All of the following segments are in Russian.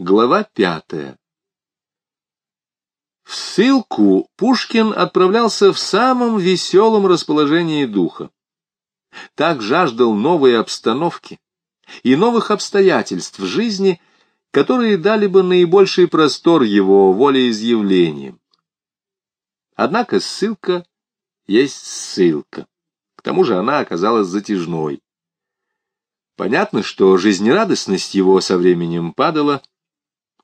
Глава пятая В ссылку Пушкин отправлялся в самом веселом расположении духа. Так жаждал новой обстановки и новых обстоятельств жизни, которые дали бы наибольший простор его волеизъявлениям. Однако ссылка есть ссылка. К тому же она оказалась затяжной. Понятно, что жизнерадостность его со временем падала,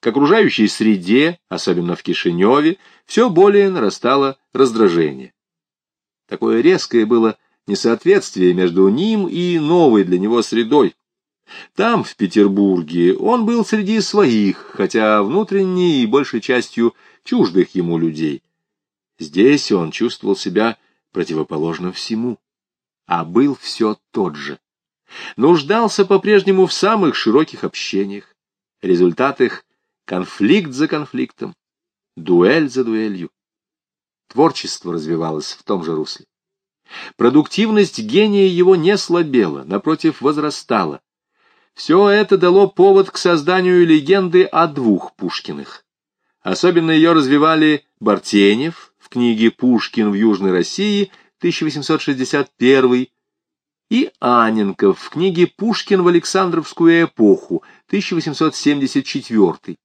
к окружающей среде, особенно в Кишиневе, все более нарастало раздражение. Такое резкое было несоответствие между ним и новой для него средой. Там, в Петербурге, он был среди своих, хотя внутренне и большей частью чуждых ему людей. Здесь он чувствовал себя противоположным всему, а был все тот же. Нуждался по-прежнему в самых широких общениях. Результат их конфликт за конфликтом, дуэль за дуэлью. Творчество развивалось в том же русле. Продуктивность гения его не слабела, напротив, возрастала. Все это дало повод к созданию легенды о двух Пушкиных. Особенно ее развивали Бартенев в книге «Пушкин в Южной России» 1861 и Аненков в книге «Пушкин в Александровскую эпоху» 1874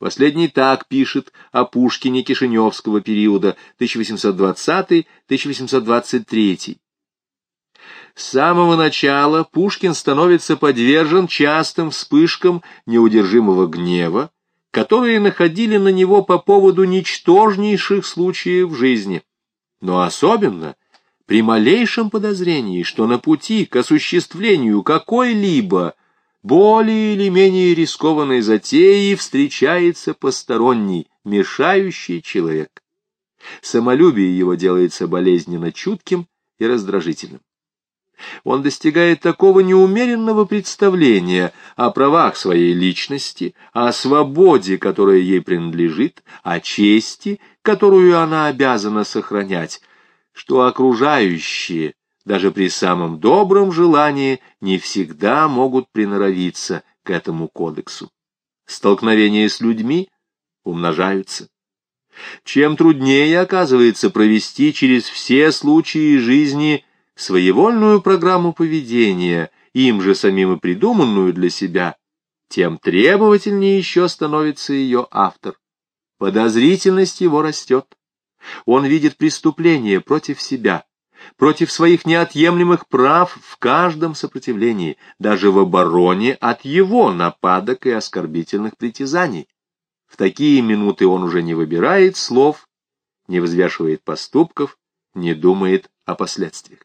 Последний так пишет о Пушкине Кишиневского периода 1820-1823. С самого начала Пушкин становится подвержен частым вспышкам неудержимого гнева, которые находили на него по поводу ничтожнейших случаев жизни, но особенно при малейшем подозрении, что на пути к осуществлению какой-либо более или менее рискованной затеи встречается посторонний, мешающий человек. Самолюбие его делается болезненно чутким и раздражительным. Он достигает такого неумеренного представления о правах своей личности, о свободе, которая ей принадлежит, о чести, которую она обязана сохранять, что окружающие даже при самом добром желании, не всегда могут приноровиться к этому кодексу. Столкновения с людьми умножаются. Чем труднее оказывается провести через все случаи жизни своевольную программу поведения, им же самим и придуманную для себя, тем требовательнее еще становится ее автор. Подозрительность его растет. Он видит преступление против себя, против своих неотъемлемых прав в каждом сопротивлении, даже в обороне от его нападок и оскорбительных притязаний. В такие минуты он уже не выбирает слов, не взвешивает поступков, не думает о последствиях.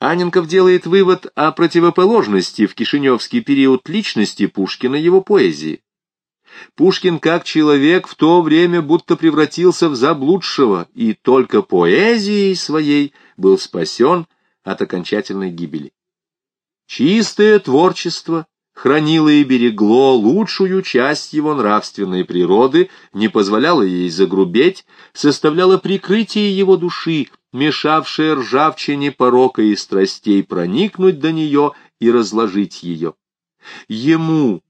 Аненков делает вывод о противоположности в кишиневский период личности Пушкина его поэзии. Пушкин как человек в то время будто превратился в заблудшего, и только поэзией своей был спасен от окончательной гибели. Чистое творчество хранило и берегло лучшую часть его нравственной природы, не позволяло ей загрубеть, составляло прикрытие его души, мешавшее ржавчине порока и страстей проникнуть до нее и разложить ее. Ему,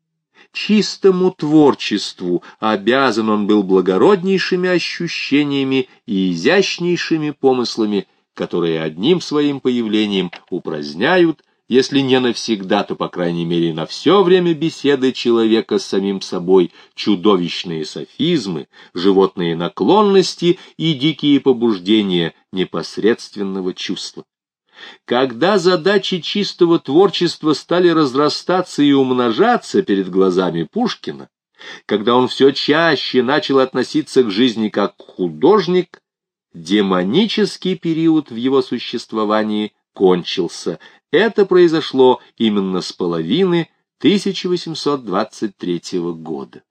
чистому творчеству обязан он был благороднейшими ощущениями и изящнейшими помыслами, которые одним своим появлением упраздняют, если не навсегда, то, по крайней мере, на все время беседы человека с самим собой, чудовищные софизмы, животные наклонности и дикие побуждения непосредственного чувства. Когда задачи чистого творчества стали разрастаться и умножаться перед глазами Пушкина, когда он все чаще начал относиться к жизни как художник, демонический период в его существовании кончился. Это произошло именно с половины 1823 года.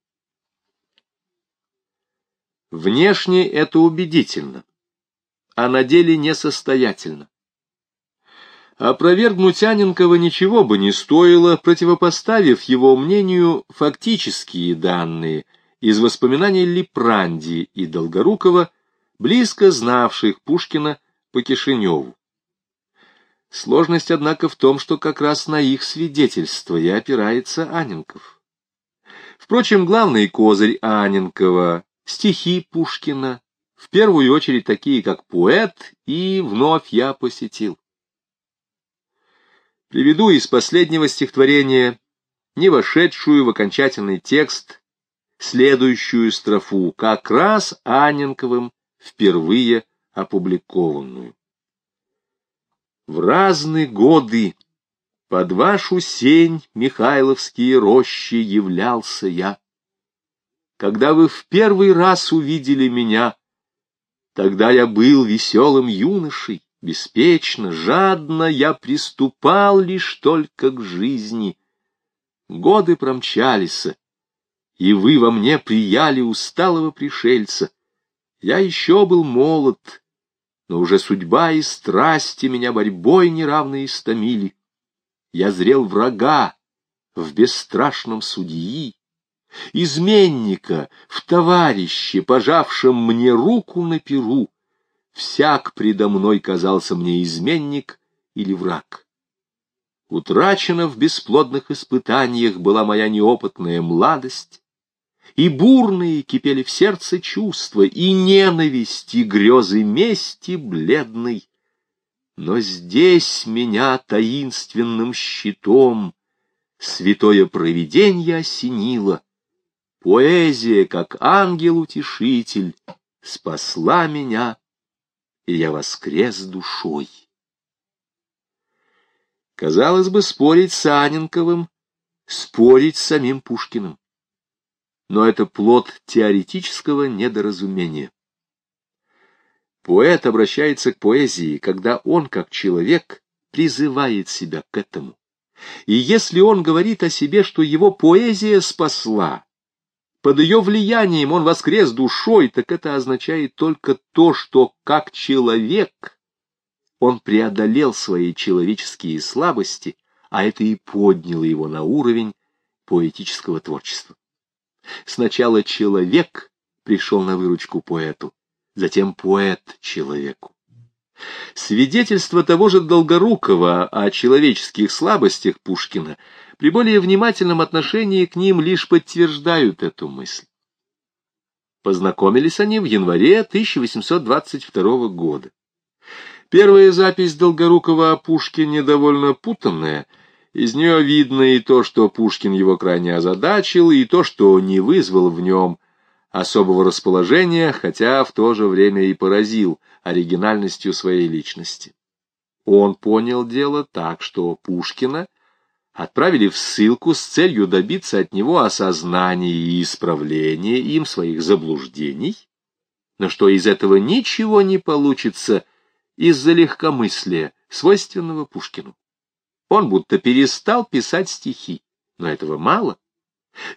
Внешне это убедительно, а на деле несостоятельно. Опровергнуть Аненкова ничего бы не стоило, противопоставив его мнению фактические данные из воспоминаний Липранди и Долгорукова, близко знавших Пушкина по Кишиневу. Сложность, однако, в том, что как раз на их свидетельство и опирается Аненков. Впрочем, главный козырь Аненкова — стихи Пушкина, в первую очередь такие, как «Поэт» и «Вновь я посетил». Приведу из последнего стихотворения, не вошедшую в окончательный текст, следующую строфу, как раз Аненковым впервые опубликованную. В разные годы под вашу сень Михайловские рощи являлся я. Когда вы в первый раз увидели меня, тогда я был веселым юношей, беспечно, жадно я приступал лишь только к жизни. Годы промчались, и вы во мне прияли усталого пришельца. Я еще был молод, но уже судьба и страсти меня борьбой неравно истомили. Я зрел врага в бесстрашном судьи, изменника в товарище, пожавшем мне руку на перу. Всяк предо мной казался мне изменник или враг. Утрачена в бесплодных испытаниях была моя неопытная младость, и бурные кипели в сердце чувства, и ненависть, и грезы мести бледной. Но здесь меня таинственным щитом святое провиденье осенило. Поэзия, как ангел-утешитель, спасла меня, и я воскрес душой. Казалось бы, спорить с Аненковым, спорить с самим Пушкиным но это плод теоретического недоразумения. Поэт обращается к поэзии, когда он, как человек, призывает себя к этому. И если он говорит о себе, что его поэзия спасла, под ее влиянием он воскрес душой, так это означает только то, что как человек он преодолел свои человеческие слабости, а это и подняло его на уровень поэтического творчества. Сначала человек пришел на выручку поэту, затем поэт человеку. Свидетельства того же Долгорукова о человеческих слабостях Пушкина при более внимательном отношении к ним лишь подтверждают эту мысль. Познакомились они в январе 1822 года. Первая запись Долгорукова о Пушкине довольно путанная — из нее видно и то, что Пушкин его крайне озадачил, и то, что не вызвал в нем особого расположения, хотя в то же время и поразил оригинальностью своей личности. Он понял дело так, что Пушкина отправили в ссылку с целью добиться от него осознания и исправления им своих заблуждений, но что из этого ничего не получится из-за легкомыслия, свойственного Пушкину. Он будто перестал писать стихи, но этого мало.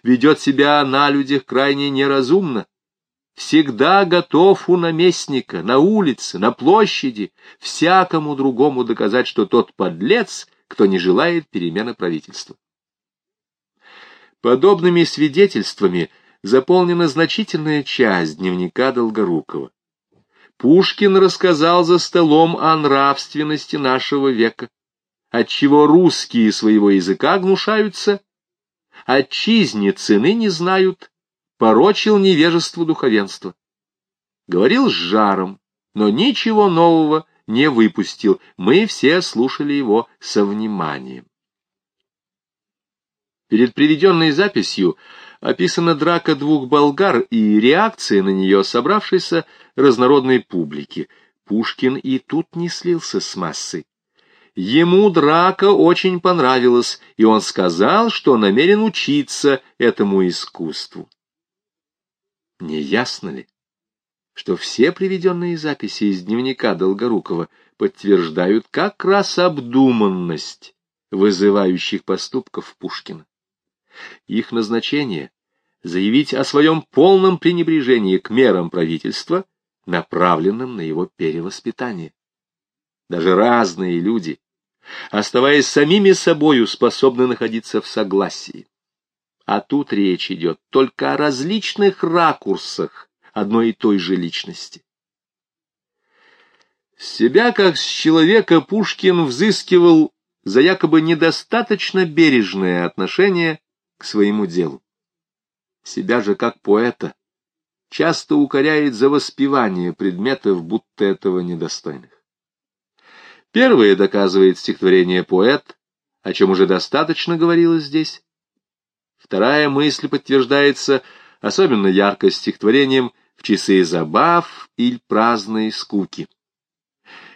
Ведет себя на людях крайне неразумно. Всегда готов у наместника, на улице, на площади, всякому другому доказать, что тот подлец, кто не желает перемены правительства. Подобными свидетельствами заполнена значительная часть дневника Долгорукова. Пушкин рассказал за столом о нравственности нашего века, отчего русские своего языка гнушаются, отчизне цены не знают, порочил невежество духовенства. Говорил с жаром, но ничего нового не выпустил, мы все слушали его со вниманием. Перед приведенной записью описана драка двух болгар и реакция на нее собравшейся разнородной публики. Пушкин и тут не слился с массой. Ему драка очень понравилась, и он сказал, что намерен учиться этому искусству. Не ясно ли, что все приведенные записи из дневника Долгорукова подтверждают как раз обдуманность вызывающих поступков Пушкина? Их назначение — заявить о своем полном пренебрежении к мерам правительства, направленным на его перевоспитание. Даже разные люди — оставаясь самими собою, способны находиться в согласии. А тут речь идет только о различных ракурсах одной и той же личности. Себя, как с человека, Пушкин взыскивал за якобы недостаточно бережное отношение к своему делу. Себя же, как поэта, часто укоряет за воспевание предметов, будто этого недостойных. Первое доказывает стихотворение «Поэт», о чем уже достаточно говорилось здесь. Вторая мысль подтверждается особенно ярко стихотворением «В часы забав или праздной скуки».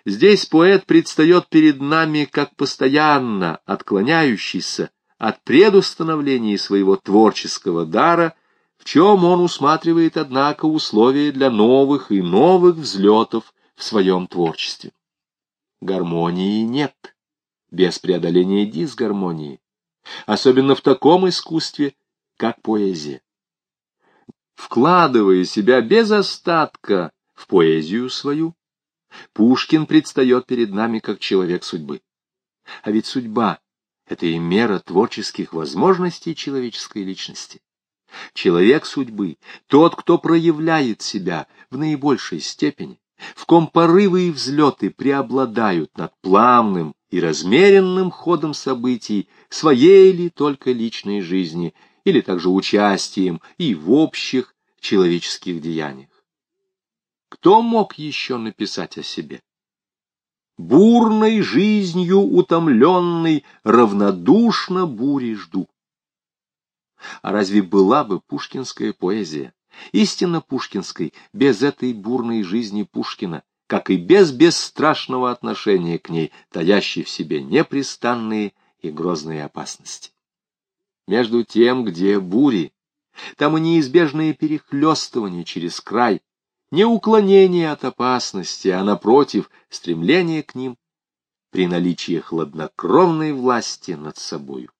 Здесь поэт предстает перед нами как постоянно отклоняющийся от предустановления своего творческого дара, в чем он усматривает, однако, условия для новых и новых взлетов в своем творчестве. Гармонии нет, без преодоления дисгармонии, особенно в таком искусстве, как поэзия. Вкладывая себя без остатка в поэзию свою, Пушкин предстает перед нами как человек судьбы. А ведь судьба — это и мера творческих возможностей человеческой личности. Человек судьбы — тот, кто проявляет себя в наибольшей степени, в ком порывы и взлеты преобладают над плавным и размеренным ходом событий своей ли только личной жизни или также участием и в общих человеческих деяниях. Кто мог еще написать о себе? Бурной жизнью утомленный, равнодушно бури жду. А разве была бы пушкинская поэзия, истинно пушкинской, без этой бурной жизни Пушкина, как и без бесстрашного отношения к ней, таящей в себе непрестанные и грозные опасности? Между тем, где бури, там и неизбежное перехлестывание через край, не уклонение от опасности, а, напротив, стремление к ним при наличии хладнокровной власти над собою.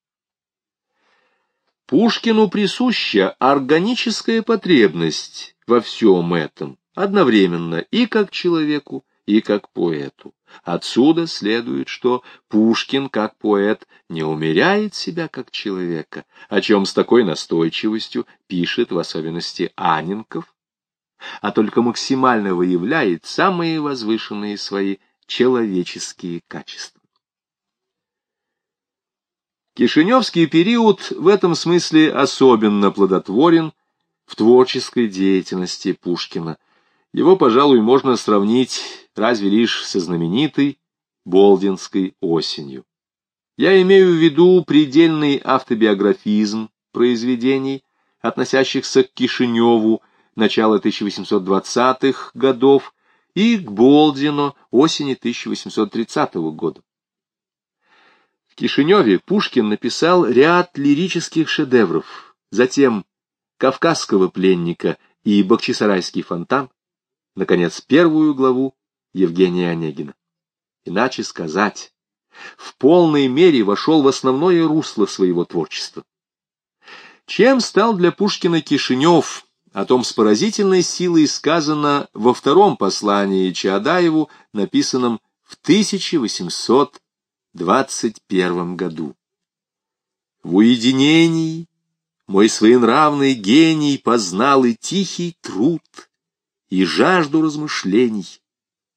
Пушкину присуща органическая потребность во всем этом, одновременно и как человеку, и как поэту. Отсюда следует, что Пушкин, как поэт, не умеряет себя как человека, о чем с такой настойчивостью пишет в особенности Анинков а только максимально выявляет самые возвышенные свои человеческие качества. Кишиневский период в этом смысле особенно плодотворен в творческой деятельности Пушкина. Его, пожалуй, можно сравнить разве лишь со знаменитой Болдинской осенью. Я имею в виду предельный автобиографизм произведений, относящихся к Кишиневу, начала 1820-х годов и к Болдину осени 1830 года. В Кишиневе Пушкин написал ряд лирических шедевров, затем «Кавказского пленника» и «Бахчисарайский фонтан», наконец, первую главу Евгения Онегина. Иначе сказать, в полной мере вошел в основное русло своего творчества. Чем стал для Пушкина Кишинев о том с поразительной силой сказано во втором послании Чаадаеву, написанном в 1821 году. В уединении мой своенравный гений познал и тихий труд, и жажду размышлений.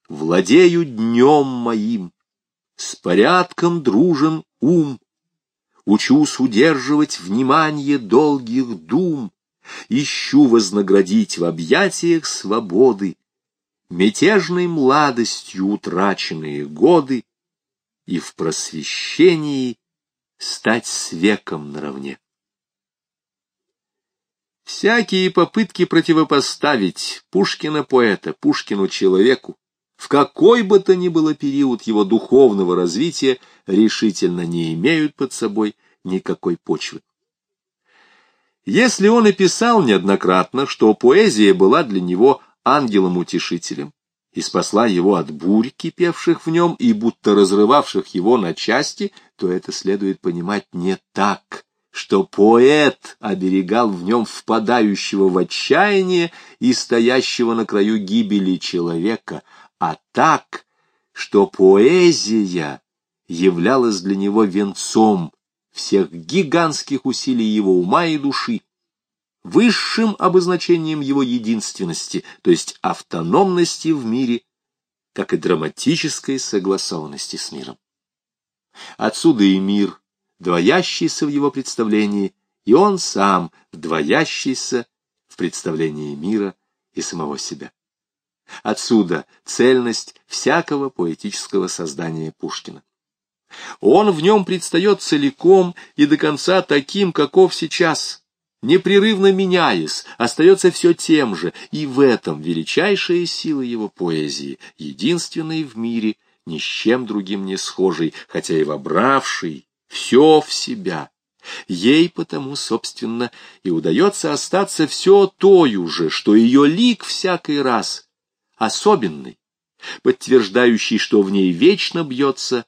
Владею днем моим, с порядком дружен ум, учусь удерживать внимание долгих дум, ищу вознаградить в объятиях свободы мятежной младостью утраченные годы и в просвещении стать с наравне. Всякие попытки противопоставить Пушкина-поэта Пушкину-человеку в какой бы то ни было период его духовного развития решительно не имеют под собой никакой почвы. Если он и писал неоднократно, что поэзия была для него ангелом-утешителем и спасла его от бурь, кипевших в нем и будто разрывавших его на части, то это следует понимать не так, что поэт оберегал в нем впадающего в отчаяние и стоящего на краю гибели человека, а так, что поэзия являлась для него венцом всех гигантских усилий его ума и души, высшим обозначением его единственности, то есть автономности в мире как и драматической согласованности с миром. Отсюда и мир, двоящийся в его представлении, и он сам, двоящийся в представлении мира и самого себя. Отсюда цельность всякого поэтического создания Пушкина. Он в нем предстает целиком и до конца таким, каков сейчас, непрерывно меняясь, остается все тем же, и в этом величайшая сила его поэзии, единственной в мире, ни с чем другим не схожей, хотя и вобравший все в себя. Ей потому, собственно, и удается остаться все тою же, что ее лик всякий раз особенный, подтверждающий, что в ней вечно бьется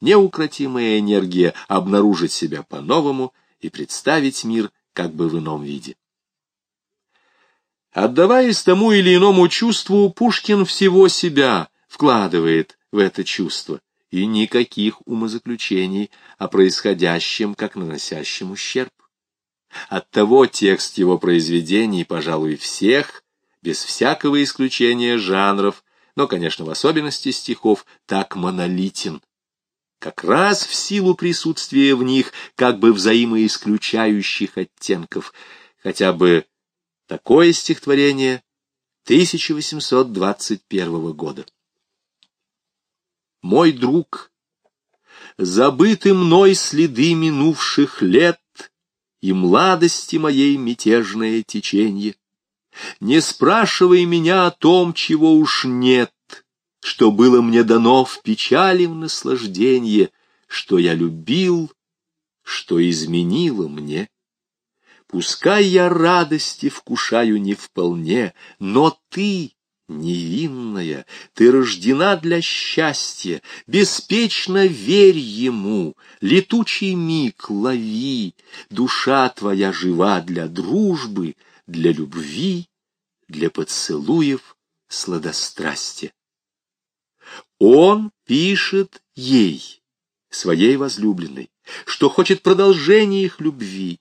неукротимая энергия обнаружить себя по-новому и представить мир как бы в ином виде. Отдаваясь тому или иному чувству, Пушкин всего себя вкладывает в это чувство, и никаких умозаключений о происходящем, как наносящем ущерб. Оттого текст его произведений, пожалуй, всех, без всякого исключения жанров, но, конечно, в особенности стихов, так монолитен. Как раз в силу присутствия в них как бы взаимоисключающих оттенков, хотя бы такое стихотворение 1821 года мой друг, забыты мной следы минувших лет и младости моей мятежное теченье. Не спрашивай меня о том, чего уж нет, что было мне дано в печали в наслажденье, что я любил, что изменило мне. Пускай я радости вкушаю не вполне, но ты невинная, ты рождена для счастья, беспечно верь ему, летучий миг лови, душа твоя жива для дружбы, для любви, для поцелуев сладострастия. Он пишет ей, своей возлюбленной, что хочет продолжения их любви,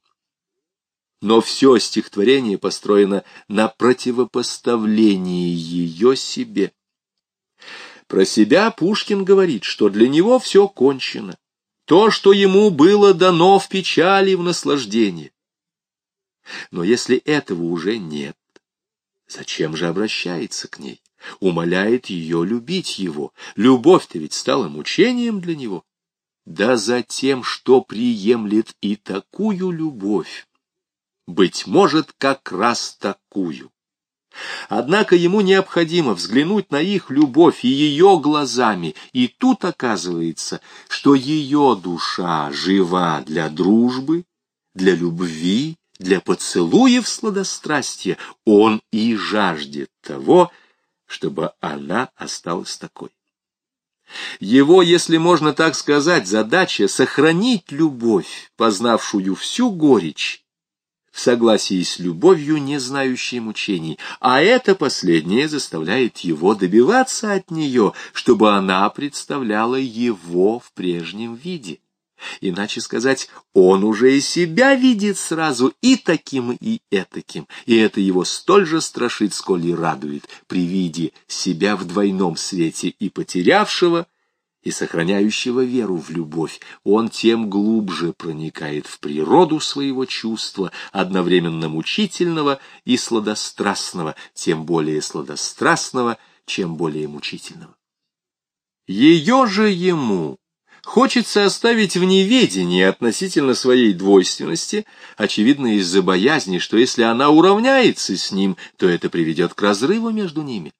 но все стихотворение построено на противопоставлении ее себе. Про себя Пушкин говорит, что для него все кончено, то, что ему было дано в печали, в наслаждении. Но если этого уже нет, зачем же обращается к ней? Умоляет ее любить его. Любовь-то ведь стала мучением для него. Да за тем, что приемлет и такую любовь, быть может, как раз такую. Однако ему необходимо взглянуть на их любовь и ее глазами, и тут оказывается, что ее душа жива для дружбы, для любви, для поцелуев сладострастия. Он и жаждет того, чтобы она осталась такой. Его, если можно так сказать, задача — сохранить любовь, познавшую всю горечь, в согласии с любовью, не знающей мучений, а это последнее заставляет его добиваться от нее, чтобы она представляла его в прежнем виде. Иначе сказать, он уже и себя видит сразу и таким, и этаким, и это его столь же страшит, сколь и радует при виде себя в двойном свете и потерявшего, и сохраняющего веру в любовь, он тем глубже проникает в природу своего чувства, одновременно мучительного и сладострастного, тем более сладострастного, чем более мучительного. Ее же ему хочется оставить в неведении относительно своей двойственности, очевидно из-за боязни, что если она уравняется с ним, то это приведет к разрыву между ними.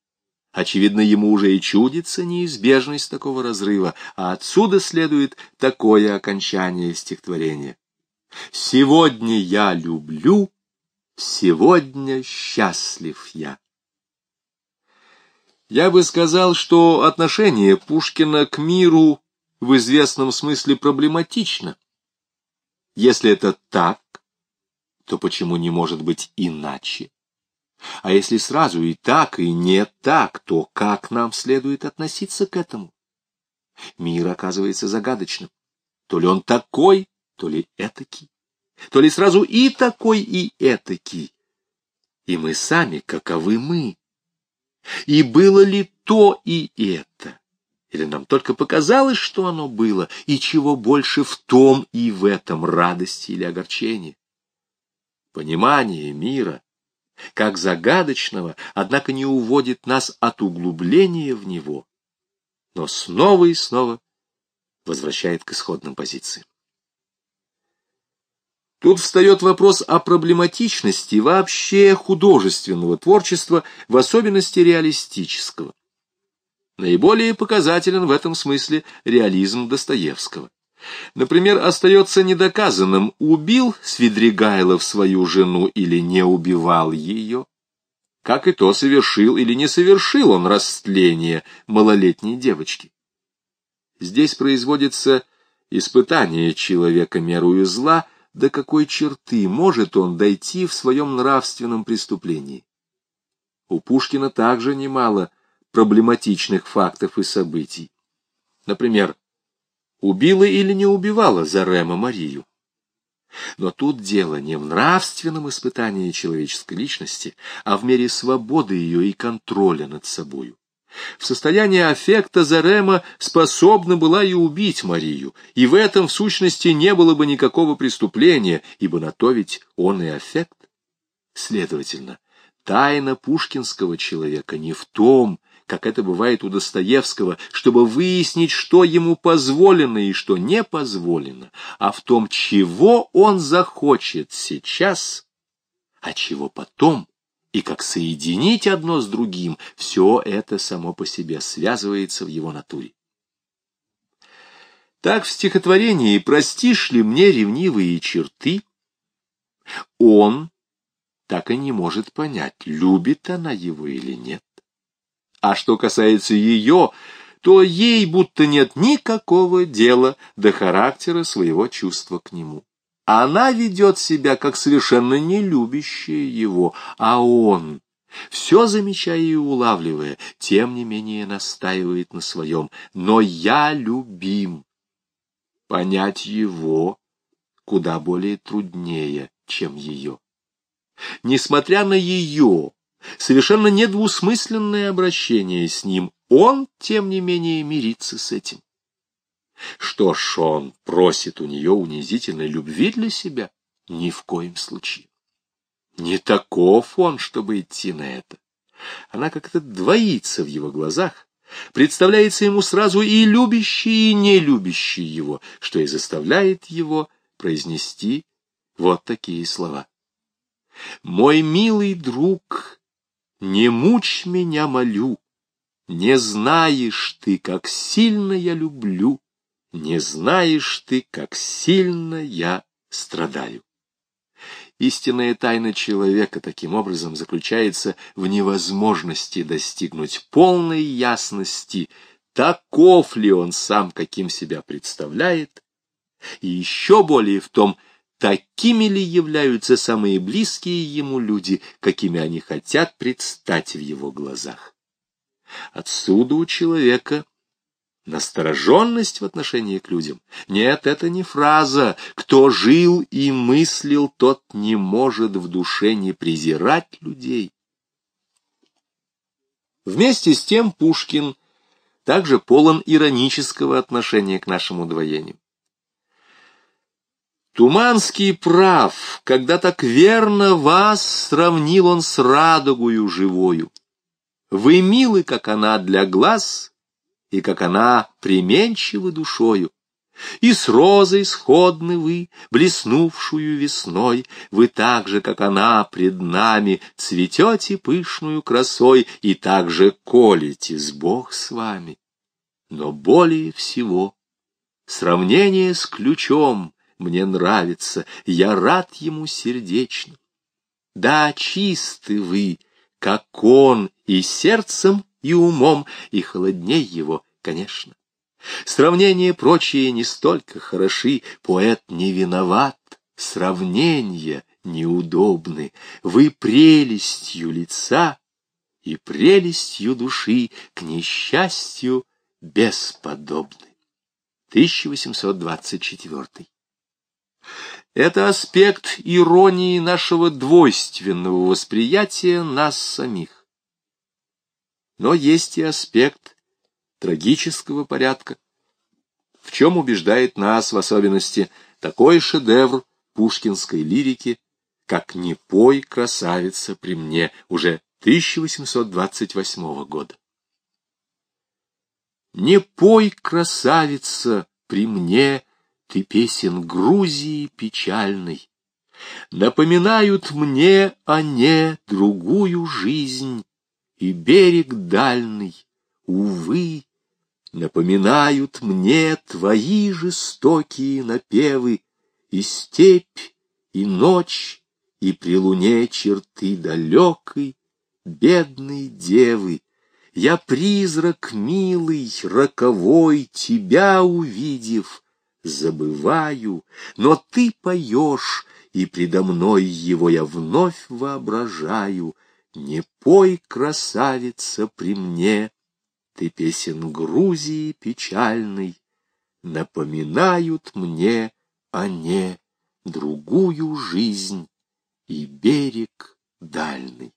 Очевидно, ему уже и чудится неизбежность такого разрыва, а отсюда следует такое окончание стихотворения. «Сегодня я люблю, сегодня счастлив я». Я бы сказал, что отношение Пушкина к миру в известном смысле проблематично. Если это так, то почему не может быть иначе? А если сразу и так, и не так, то как нам следует относиться к этому? Мир оказывается загадочным. То ли он такой, то ли этакий. То ли сразу и такой, и этакий. И мы сами, каковы мы. И было ли то и это? Или нам только показалось, что оно было, и чего больше в том и в этом радости или огорчения? Понимание мира, как загадочного, однако не уводит нас от углубления в него, но снова и снова возвращает к исходным позициям. Тут встает вопрос о проблематичности вообще художественного творчества, в особенности реалистического. Наиболее показателен в этом смысле реализм Достоевского. Например, остается недоказанным, убил Свидригайлов свою жену или не убивал ее, как и то, совершил или не совершил он растление малолетней девочки. Здесь производится испытание человека мерую зла, до какой черты может он дойти в своем нравственном преступлении. У Пушкина также немало проблематичных фактов и событий. Например, убила или не убивала Зарема Марию. Но тут дело не в нравственном испытании человеческой личности, а в мере свободы ее и контроля над собою. В состоянии аффекта Зарема способна была и убить Марию, и в этом, в сущности, не было бы никакого преступления, ибо на то ведь он и аффект. Следовательно, тайна пушкинского человека не в том, как это бывает у Достоевского, чтобы выяснить, что ему позволено и что не позволено, а в том, чего он захочет сейчас, а чего потом, и как соединить одно с другим, все это само по себе связывается в его натуре. Так в стихотворении «Простишь ли мне ревнивые черты?» он так и не может понять, любит она его или нет. А что касается ее, то ей будто нет никакого дела до характера своего чувства к нему. Она ведет себя как совершенно не любящая его, а он, все замечая и улавливая, тем не менее настаивает на своем. Но я любим. Понять его куда более труднее, чем ее. Несмотря на ее совершенно недвусмысленное обращение с ним, он, тем не менее, мирится с этим. Что ж, он просит у нее унизительной любви для себя? Ни в коем случае. Не таков он, чтобы идти на это. Она как-то двоится в его глазах, представляется ему сразу и любящий, и не любящий его, что и заставляет его произнести вот такие слова. «Мой милый друг, не мучь меня, молю, не знаешь ты, как сильно я люблю, не знаешь ты, как сильно я страдаю. Истинная тайна человека таким образом заключается в невозможности достигнуть полной ясности, таков ли он сам, каким себя представляет, и еще более в том, такими ли являются самые близкие ему люди, какими они хотят предстать в его глазах. Отсюда у человека настороженность в отношении к людям. Нет, это не фраза. Кто жил и мыслил, тот не может в душе не презирать людей. Вместе с тем Пушкин также полон иронического отношения к нашему двоению. Туманский прав, когда так верно вас сравнил он с радугою живою. Вы милы, как она для глаз, и как она применчивы душою. И с розой сходны вы, блеснувшую весной, Вы так же, как она, пред нами Цветете пышную красой И так же колитесь, Бог с вами. Но более всего сравнение с ключом мне нравится, я рад ему сердечно. Да, чисты вы, как он, и сердцем, и умом, и холодней его, конечно. Сравнения прочие не столько хороши, поэт не виноват, сравнения неудобны. Вы прелестью лица и прелестью души к несчастью бесподобны. 1824 это аспект иронии нашего двойственного восприятия нас самих. но есть и аспект трагического порядка, в чем убеждает нас в особенности такой шедевр пушкинской лирики, как «Не пой, красавица, при мне» уже 1828 года. Не пой, красавица, при мне, ты песен Грузии печальной. Напоминают мне о не другую жизнь и берег дальний, увы, Напоминают мне твои жестокие напевы И степь, и ночь, и при луне черты далекой, Бедной девы, я призрак милый, роковой, тебя увидев, забываю, но ты поешь, и предо мной его я вновь воображаю. Не пой, красавица, при мне, ты песен Грузии печальный, напоминают мне о не другую жизнь и берег дальний.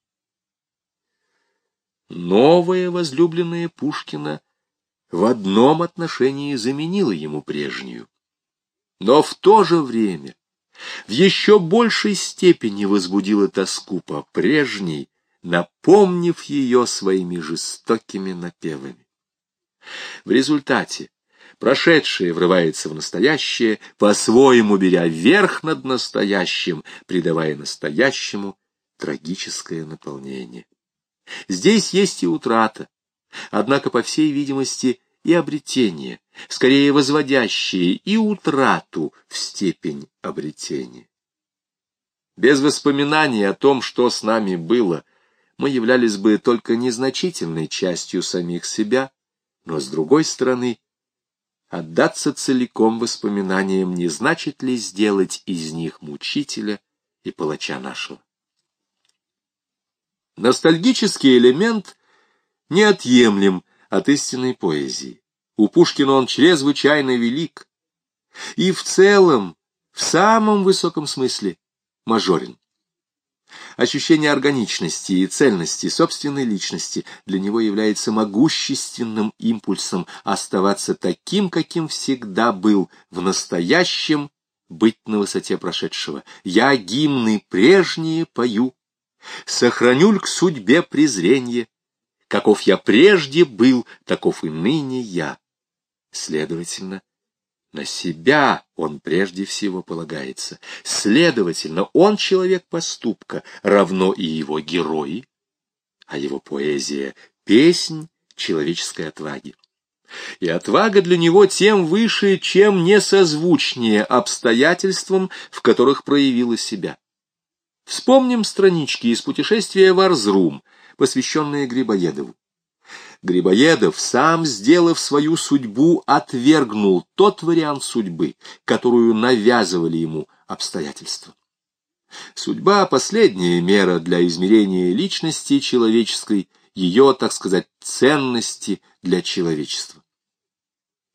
Новая возлюбленная Пушкина в одном отношении заменила ему прежнюю. Но в то же время в еще большей степени возбудила тоску по прежней, напомнив ее своими жестокими напевами. В результате прошедшее врывается в настоящее, по-своему беря верх над настоящим, придавая настоящему трагическое наполнение. Здесь есть и утрата, однако, по всей видимости, и обретение, скорее возводящее и утрату в степень обретения. Без воспоминаний о том, что с нами было, мы являлись бы только незначительной частью самих себя, но, с другой стороны, отдаться целиком воспоминаниям не значит ли сделать из них мучителя и палача нашего. Ностальгический элемент неотъемлем от истинной поэзии. У Пушкина он чрезвычайно велик. И в целом, в самом высоком смысле, мажорен. Ощущение органичности и цельности собственной личности для него является могущественным импульсом оставаться таким, каким всегда был, в настоящем быть на высоте прошедшего. Я гимны прежние пою, сохранюль к судьбе презренье. Каков я прежде был, таков и ныне я. Следовательно, на себя он прежде всего полагается. Следовательно, он человек поступка, равно и его герои, а его поэзия — песнь человеческой отваги. И отвага для него тем выше, чем несозвучнее обстоятельствам, в которых проявила себя. Вспомним странички из путешествия в Арзрум, посвященные Грибоедову. Грибоедов, сам сделав свою судьбу, отвергнул тот вариант судьбы, которую навязывали ему обстоятельства. Судьба — последняя мера для измерения личности человеческой, ее, так сказать, ценности для человечества.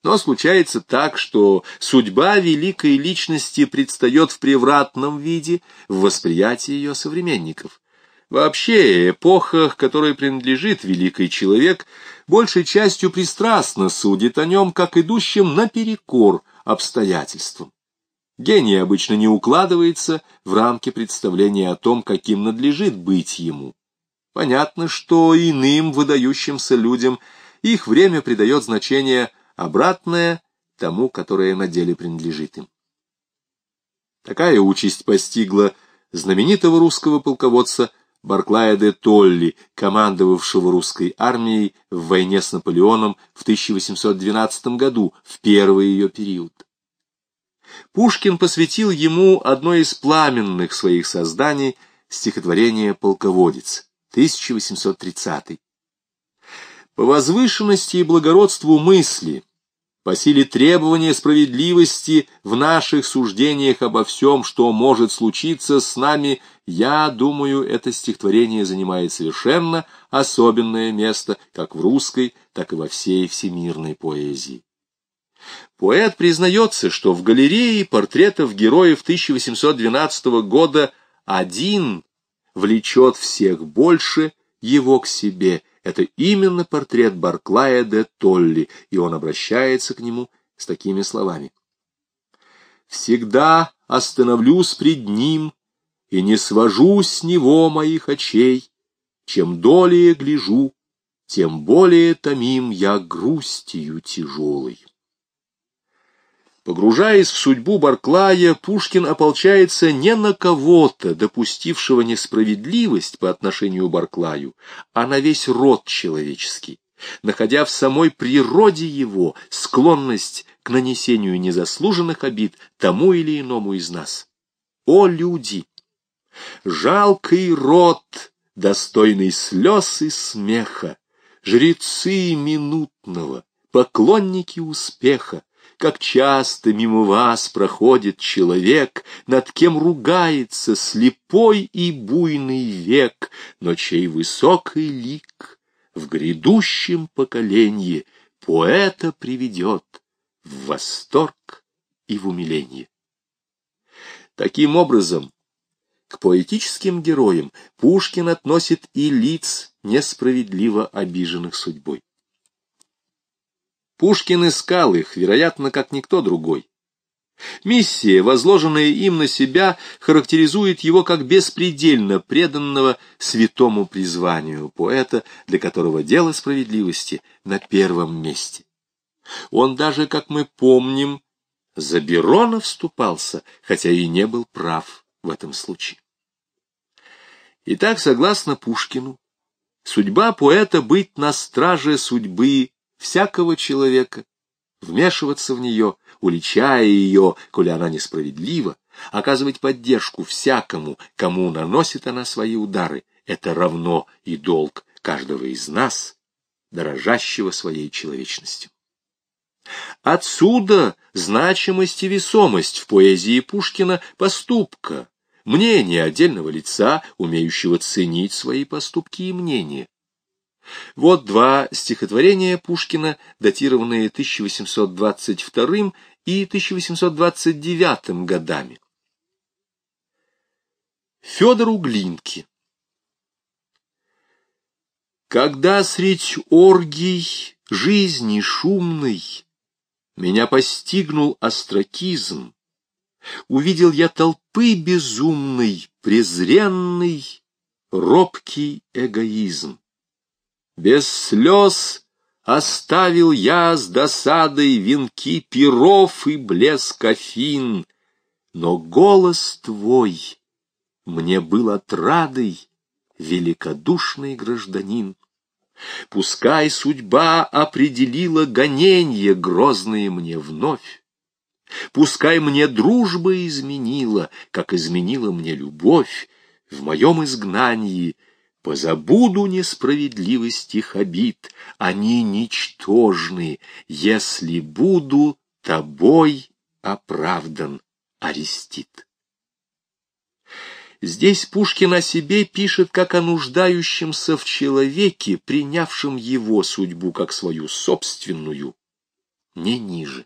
Но случается так, что судьба великой личности предстает в превратном виде в восприятии ее современников. Вообще, эпоха, которой принадлежит великий человек, большей частью пристрастно судит о нем, как идущем наперекор обстоятельствам. Гений обычно не укладывается в рамки представления о том, каким надлежит быть ему. Понятно, что иным выдающимся людям их время придает значение обратное тому, которое на деле принадлежит им. Такая участь постигла знаменитого русского полководца Барклая де Толли, командовавшего русской армией в войне с Наполеоном в 1812 году, в первый ее период. Пушкин посвятил ему одно из пламенных своих созданий, стихотворение «Полководец», 1830. По возвышенности и благородству мысли, по силе требования справедливости в наших суждениях обо всем, что может случиться с нами, я думаю, это стихотворение занимает совершенно особенное место как в русской, так и во всей всемирной поэзии. Поэт признается, что в галерее портретов героев 1812 года один влечет всех больше его к себе, Это именно портрет Барклая де Толли, и он обращается к нему с такими словами. «Всегда остановлюсь пред ним и не свожу с него моих очей. Чем долее гляжу, тем более томим я грустью тяжелой». Погружаясь в судьбу Барклая, Пушкин ополчается не на кого-то, допустившего несправедливость по отношению к Барклаю, а на весь род человеческий, находя в самой природе его склонность к нанесению незаслуженных обид тому или иному из нас. О, люди! Жалкий род, достойный слез и смеха, жрецы минутного, поклонники успеха, как часто мимо вас проходит человек, над кем ругается слепой и буйный век, но чей высокий лик в грядущем поколении поэта приведет в восторг и в умиление. Таким образом, к поэтическим героям Пушкин относит и лиц, несправедливо обиженных судьбой. Пушкин искал их, вероятно, как никто другой. Миссия, возложенная им на себя, характеризует его как беспредельно преданного святому призванию поэта, для которого дело справедливости на первом месте. Он даже, как мы помним, за Берона вступался, хотя и не был прав в этом случае. Итак, согласно Пушкину, судьба поэта быть на страже судьбы всякого человека, вмешиваться в нее, уличая ее, коли она несправедлива, оказывать поддержку всякому, кому наносит она свои удары, это равно и долг каждого из нас, дорожащего своей человечностью. Отсюда значимость и весомость в поэзии Пушкина поступка, мнения отдельного лица, умеющего ценить свои поступки и мнения. Вот два стихотворения Пушкина, датированные 1822 и 1829 годами. Федору Глинке Когда средь оргий жизни шумной Меня постигнул остракизм, Увидел я толпы безумный, Презренный, робкий эгоизм. Без слез оставил я с досадой венки перов и блеск афин, но голос твой мне был отрадой, великодушный гражданин. Пускай судьба определила гоненье грозные мне вновь, Пускай мне дружба изменила, как изменила мне любовь, в моем изгнании — Позабуду несправедливость их обид, они ничтожны, если буду тобой оправдан, Арестит. Здесь Пушкин о себе пишет как о нуждающемся в человеке, принявшем его судьбу как свою собственную, не ниже.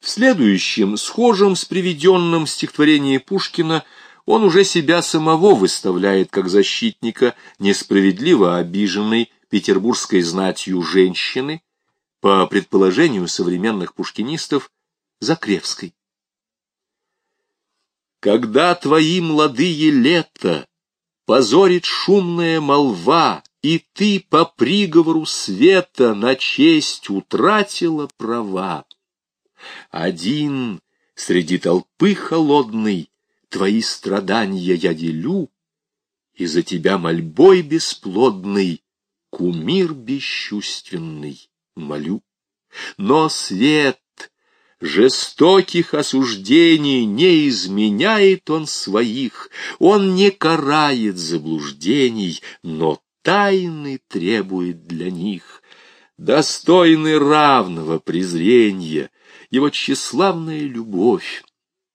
В следующем, схожем с приведенным стихотворении Пушкина, он уже себя самого выставляет как защитника несправедливо обиженной петербургской знатью женщины, по предположению современных пушкинистов, Закревской. Когда твои молодые лета позорит шумная молва, и ты по приговору света на честь утратила права, один среди толпы холодной твои страдания я делю, и за тебя мольбой бесплодный, кумир бесчувственный, молю. Но свет жестоких осуждений не изменяет он своих, он не карает заблуждений, но тайны требует для них. Достойны равного презрения, его тщеславная любовь,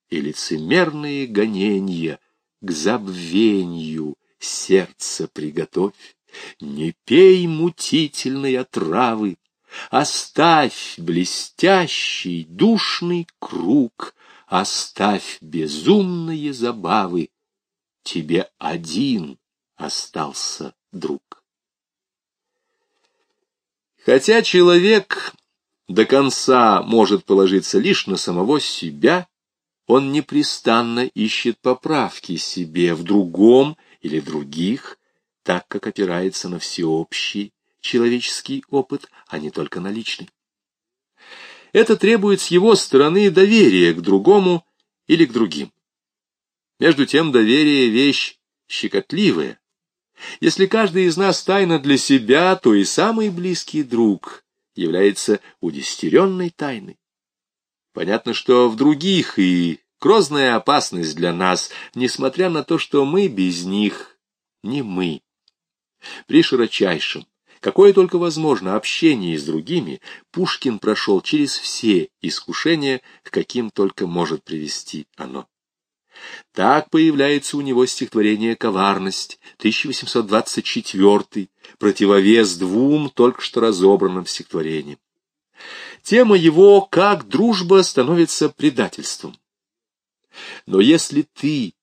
и лицемерные гонения к забвению сердце приготовь. Не пей мутительной отравы, оставь блестящий душный круг, оставь безумные забавы. Тебе один остался друг. Хотя человек до конца может положиться лишь на самого себя, он непрестанно ищет поправки себе в другом или других, так как опирается на всеобщий человеческий опыт, а не только на личный. Это требует с его стороны доверия к другому или к другим. Между тем доверие — вещь щекотливая. Если каждый из нас тайна для себя, то и самый близкий друг является удестеренной тайной. Понятно, что в других и грозная опасность для нас, несмотря на то, что мы без них не мы. При широчайшем, какое только возможно, общении с другими, Пушкин прошел через все искушения, к каким только может привести оно. Так появляется у него стихотворение «Коварность», 1824, противовес двум только что разобранным стихотворениям. Тема его «Как дружба становится предательством». Но если ты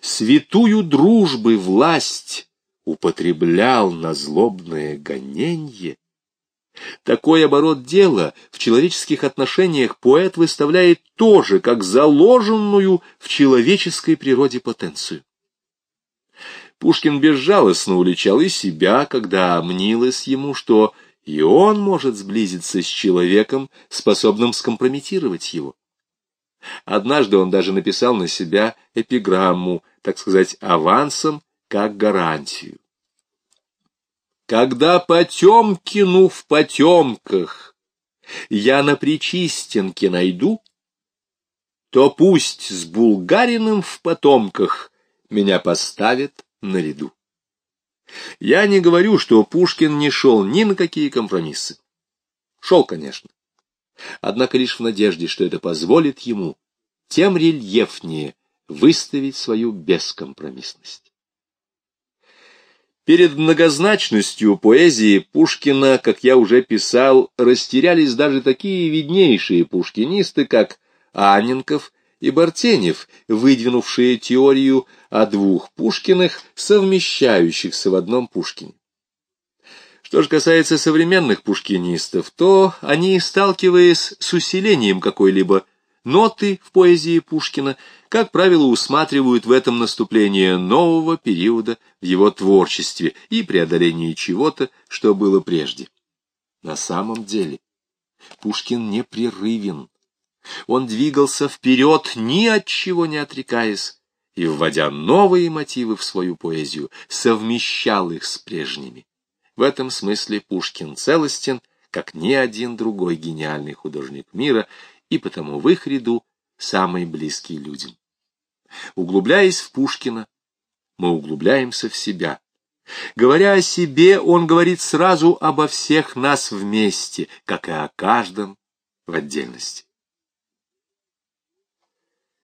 святую дружбы власть употреблял на злобное гоненье, такой оборот дела в человеческих отношениях поэт выставляет тоже как заложенную в человеческой природе потенцию. Пушкин безжалостно уличал и себя, когда мнилось ему, что и он может сблизиться с человеком, способным скомпрометировать его. Однажды он даже написал на себя эпиграмму, так сказать, авансом, как гарантию. Когда Потемкину в потемках я на Причистенке найду, то пусть с Булгариным в потомках меня поставят наряду. Я не говорю, что Пушкин не шел ни на какие компромиссы. Шел, конечно. Однако лишь в надежде, что это позволит ему тем рельефнее выставить свою бескомпромиссность. Перед многозначностью поэзии Пушкина, как я уже писал, растерялись даже такие виднейшие пушкинисты, как Анненков и Бартенев, выдвинувшие теорию о двух Пушкиных, совмещающихся в одном Пушкине. Что же касается современных пушкинистов, то они, сталкиваясь с усилением какой-либо ноты в поэзии Пушкина, как правило, усматривают в этом наступление нового периода в его творчестве и преодоление чего-то, что было прежде. На самом деле Пушкин непрерывен. Он двигался вперед, ни от чего не отрекаясь, и, вводя новые мотивы в свою поэзию, совмещал их с прежними. В этом смысле Пушкин целостен, как ни один другой гениальный художник мира, и потому в их ряду самый близкий людям. Углубляясь в Пушкина, мы углубляемся в себя. Говоря о себе, он говорит сразу обо всех нас вместе, как и о каждом в отдельности.